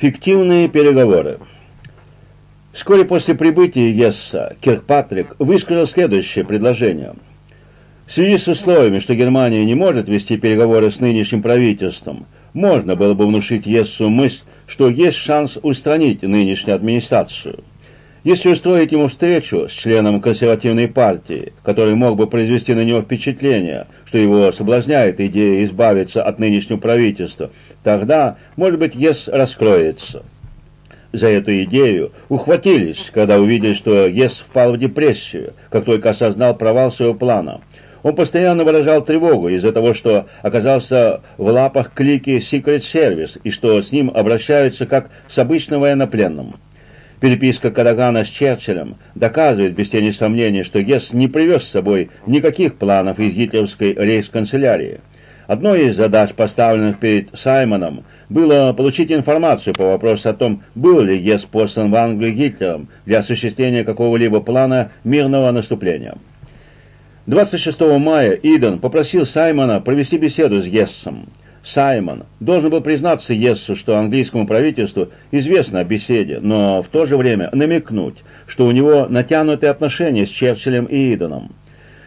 Фиктивные переговоры. Вскоре после прибытия Есса Киркпатрик высказал следующее предложение. В связи с условиями, что Германия не может вести переговоры с нынешним правительством, можно было бы внушить Ессу мысль, что есть шанс устранить нынешнюю администрацию. Если устроить ему встречу с членом консервативной партии, который мог бы произвести на него впечатление, что его соблазняет идея избавиться от нынешнего правительства, тогда, может быть, ЕС раскроется. За эту идею ухватились, когда увидели, что ЕС впал в депрессию, как только осознал провал своего плана. Он постоянно выражал тревогу из-за того, что оказался в лапах клики Secret Service и что с ним обращаются как с обычным военнопленным. Переписка Карагана с Черчиллем доказывает без тени сомнения, что Гесс не привез с собой никаких планов из гитлеровской рейс-канцелярии. Одной из задач, поставленных перед Саймоном, было получить информацию по вопросу о том, был ли Гесс послан в Англию Гитлером для осуществления какого-либо плана мирного наступления. 26 мая Иден попросил Саймона провести беседу с Гессом. Саймон должен был признаться Ессу, что английскому правительству известно о беседе, но в то же время намекнуть, что у него натянутые отношения с Черчиллем и Иденом.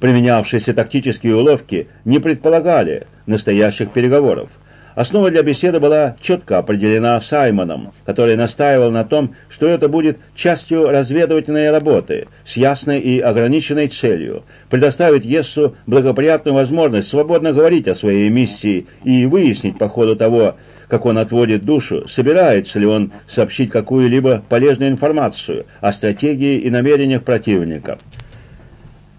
Применявшиеся тактические уловки не предполагали настоящих переговоров. Основа для беседы была четко определена Саймоном, который настаивал на том, что это будет частью разведывательной работы с ясной и ограниченной целью – предоставить Ессу благоприятную возможность свободно говорить о своей миссии и выяснить по ходу того, как он отводит душу, собирается ли он сообщить какую-либо полезную информацию о стратегии и намерениях противника.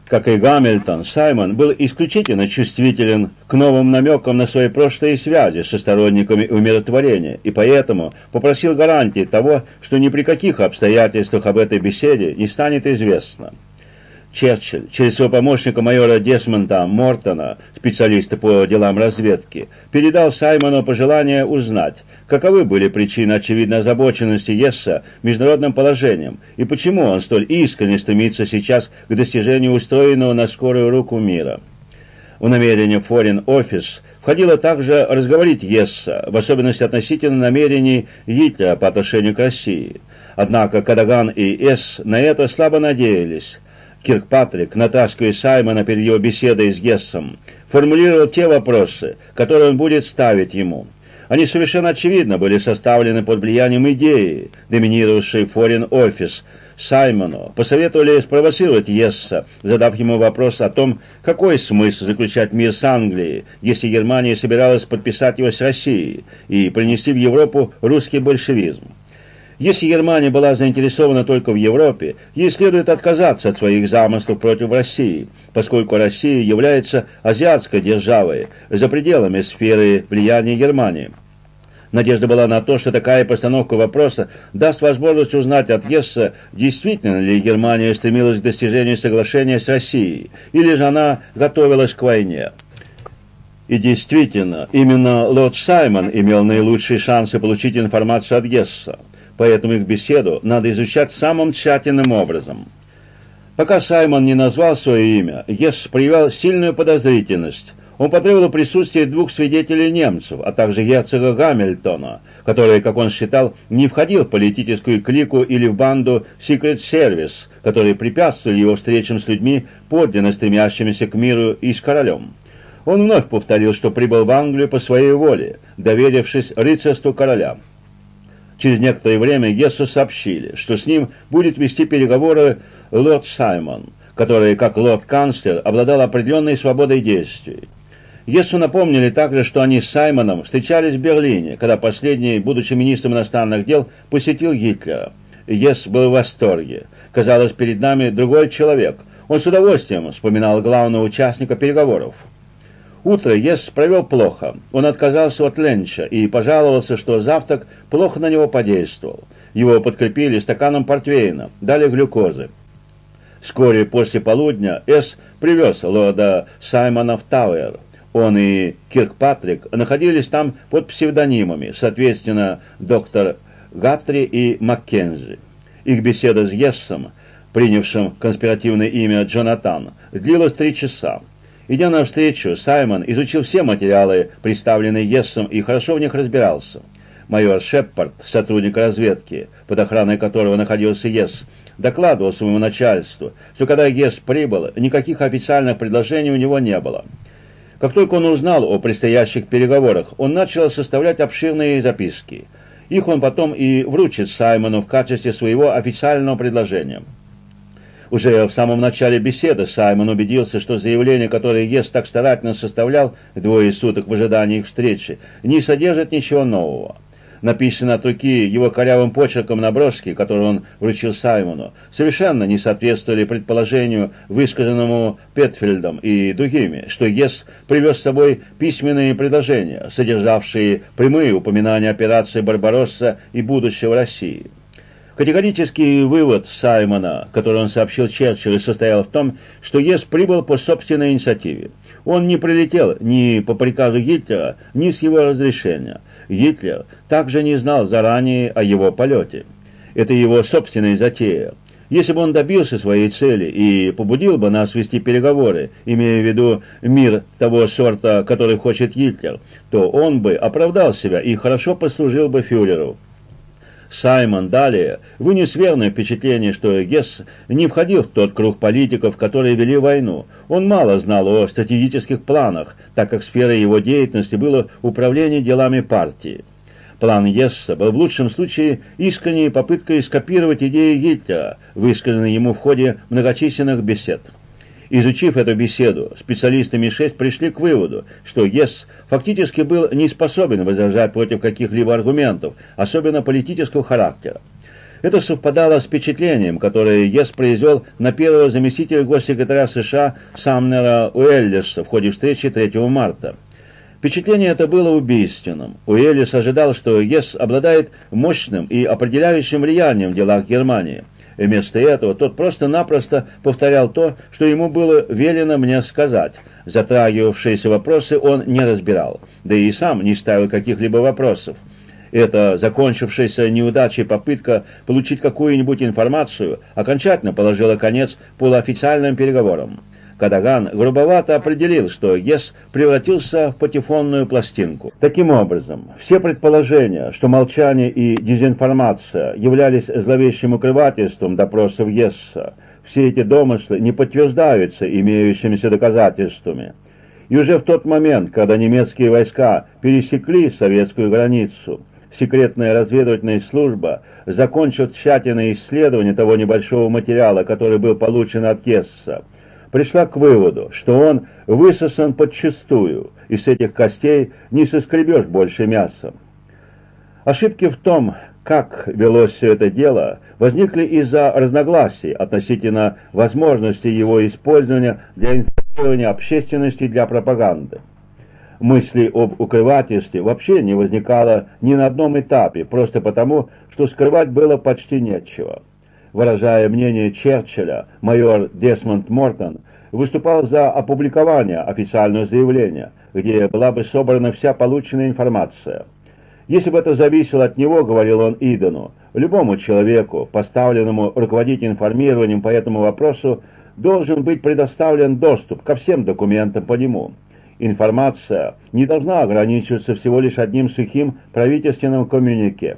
Как и Гамильтон, Саймон был исключительно чувствителен к новым намекам на свои прошлые связи со сторонниками умиротворения, и поэтому попросил гарантии того, что ни при каких обстоятельствах об этой беседе не станет известно. Черчилль через своего помощника майора Десмонта Мортона, специалиста по делам разведки, передал Саймону пожелание узнать, каковы были причины очевидной озабоченности Есса международным положением и почему он столь искренне стремится сейчас к достижению устроенного на скорую руку мира. В намерение Foreign Office входило также разговорить Есса, в особенности относительно намерений Гитлера по отношению к России. Однако Кадаган и Эс на это слабо надеялись. Киркпатрик, натаскивая Саймона перед его беседой с Гессом, формулировал те вопросы, которые он будет ставить ему. Они совершенно очевидно были составлены под влиянием идеи, доминировавшей Foreign Office, Саймону посоветовали спровоцировать Есса, задав ему вопрос о том, какой смысл заключать мир с Англией, если Германия собиралась подписать его с Россией и принести в Европу русский большевизм. Если Германия была заинтересована только в Европе, ей следует отказаться от своих замыслов против России, поскольку Россия является азиатской державой за пределами сферы влияния Германии. Надежда была на то, что такая постановка вопроса даст возможность узнать от Гесса, действительно ли Германия стремилась к достижению соглашения с Россией, или же она готовилась к войне. И действительно, именно лорд Саймон имел наилучшие шансы получить информацию от Гесса поэтому их беседу надо изучать самым тщательным образом. Пока Саймон не назвал свое имя, Ес проявил сильную подозрительность. Он потребовал присутствия двух свидетелей немцев, а также герцога Гамильтона, который, как он считал, не входил в политическую клику или в банду Secret Service, которые препятствовали его встречам с людьми, подлинно стремящимися к миру и с королем. Он вновь повторил, что прибыл в Англию по своей воле, доверившись рыцарству короля. Через некоторое время Гессу сообщили, что с ним будет вести переговоры лорд Саймон, который, как лорд-канцлер, обладал определенной свободой действий. Гессу напомнили также, что они с Саймоном встречались в Берлине, когда последний, будучи министром иностранных дел, посетил Гитлера. Гесс был в восторге. Казалось, перед нами другой человек. Он с удовольствием вспоминал главного участника переговоров. Утро Ес провел плохо. Он отказался от ленча и пожаловался, что завтрак плохо на него подействовал. Его подкрепили стаканом портвейна, дали глюкозы. Вскоре после полудня С привез лорда Саймона в Тауэр. Он и Киркпатрик находились там под псевдонимами, соответственно, доктор Гаттри и Маккензи. Их беседа с Ессом, принявшим конспиративное имя Джонатан, длилась три часа. Идя навстречу, Саймон изучил все материалы, представленные Ессом, и хорошо в них разбирался. майор Шеппард, сотрудник разведки, под охраной которого находился ЕС, докладывал своему начальству, что когда ЕС прибыл, никаких официальных предложений у него не было. Как только он узнал о предстоящих переговорах, он начал составлять обширные записки. Их он потом и вручит Саймону в качестве своего официального предложения. Уже в самом начале беседы Саймон убедился, что заявление, которое Ес так старательно составлял двое суток в ожидании их встречи, не содержит ничего нового. Написанные от руки его корявым почерком наброски, которые он вручил Саймону, совершенно не соответствовали предположению, высказанному Петфельдом и другими, что Ес привез с собой письменные предложения, содержавшие прямые упоминания операции «Барбаросса» и будущего России. Категорический вывод Саймона, который он сообщил Черчиллю, состоял в том, что ЕС прибыл по собственной инициативе. Он не прилетел ни по приказу Гитлера, ни с его разрешения. Гитлер также не знал заранее о его полете. Это его собственная затея. Если бы он добился своей цели и побудил бы нас вести переговоры, имея в виду мир того сорта, который хочет Гитлер, то он бы оправдал себя и хорошо послужил бы фюреру. Саймон далее вынес верное впечатление, что Гесс не входил в тот круг политиков, которые вели войну. Он мало знал о стратегических планах, так как сферой его деятельности было управление делами партии. План Гесса был в лучшем случае искренней попыткой скопировать идеи Гитлера, высказанные ему в ходе многочисленных бесед. Изучив эту беседу, специалисты МИ-6 пришли к выводу, что ЕС фактически был не способен возражать против каких-либо аргументов, особенно политического характера. Это совпадало с впечатлением, которое ЕС произвел на первого заместителя госсекретаря США Самнера Уэллиса в ходе встречи 3 марта. Впечатление это было убийственным. Уэллис ожидал, что ЕС обладает мощным и определяющим влиянием в делах Германии – Вместо этого тот просто-напросто повторял то, что ему было велено мне сказать. Затрагивавшиеся вопросы он не разбирал, да и сам не ставил каких-либо вопросов. Эта закончившаяся неудачей попытка получить какую-нибудь информацию окончательно положила конец полуофициальным переговорам. Кадаган грубовато определил, что ЕС превратился в патефонную пластинку. Таким образом, все предположения, что молчание и дезинформация являлись зловещим укрывательством допросов ЕСа, все эти домыслы не подтверждаются имеющимися доказательствами. И уже в тот момент, когда немецкие войска пересекли советскую границу, секретная разведывательная служба, закончив тщательное исследование того небольшого материала, который был получен от Гесса, пришла к выводу, что он высосан подчистую, и с этих костей не соскребешь больше мяса. Ошибки в том, как велось все это дело, возникли из-за разногласий относительно возможности его использования для информирования общественности для пропаганды. Мысли об укрывательстве вообще не возникало ни на одном этапе, просто потому, что скрывать было почти нечего выражая мнение Черчилля, майор Десмонд Мортон выступал за опубликование официального заявления, где была бы собрана вся полученная информация. Если бы это зависело от него, говорил он Идену, любому человеку, поставленному руководить информированием по этому вопросу, должен быть предоставлен доступ ко всем документам по нему. Информация не должна ограничиваться всего лишь одним сухим правительственным коммюнике.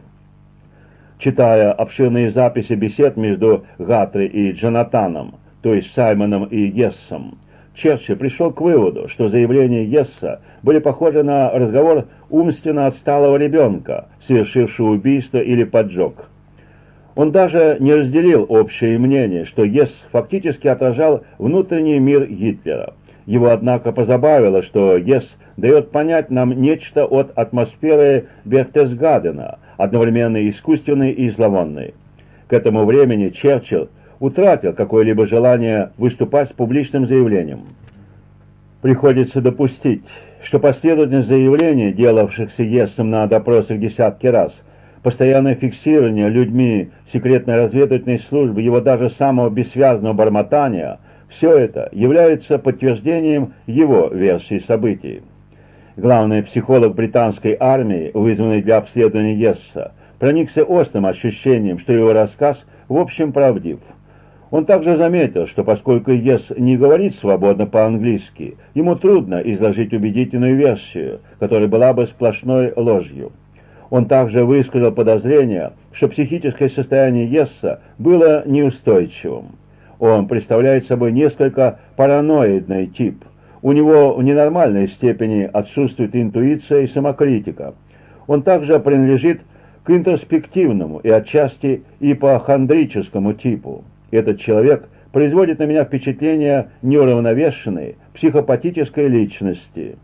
Читая обширные записи бесед между Гатри и Джонатаном, то есть Саймоном и Ессом, Черчилль пришел к выводу, что заявления Есса были похожи на разговор умственно отсталого ребенка, совершившего убийство или поджог. Он даже не разделил общее мнение, что Ес фактически отражал внутренний мир Гитлера. Его, однако, позабавило, что Ес дает понять нам нечто от атмосферы Берхтесгадена – одновременно искусственный и зловонный. К этому времени Черчилль утратил какое-либо желание выступать с публичным заявлением. Приходится допустить, что последовательность заявлений, делавшихся Ессом на допросах десятки раз, постоянное фиксирование людьми секретной разведывательной службы его даже самого бессвязного бормотания, все это является подтверждением его версии событий главный психолог британской армии, вызванный для обследования Есса, проникся острым ощущением, что его рассказ в общем правдив. Он также заметил, что поскольку Ес не говорит свободно по-английски, ему трудно изложить убедительную версию, которая была бы сплошной ложью. Он также высказал подозрение, что психическое состояние Есса было неустойчивым. Он представляет собой несколько параноидный тип. У него в ненормальной степени отсутствует интуиция и самокритика. Он также принадлежит к интроспективному и отчасти ипохондрическому типу. Этот человек производит на меня впечатление неуравновешенной, психопатической личности.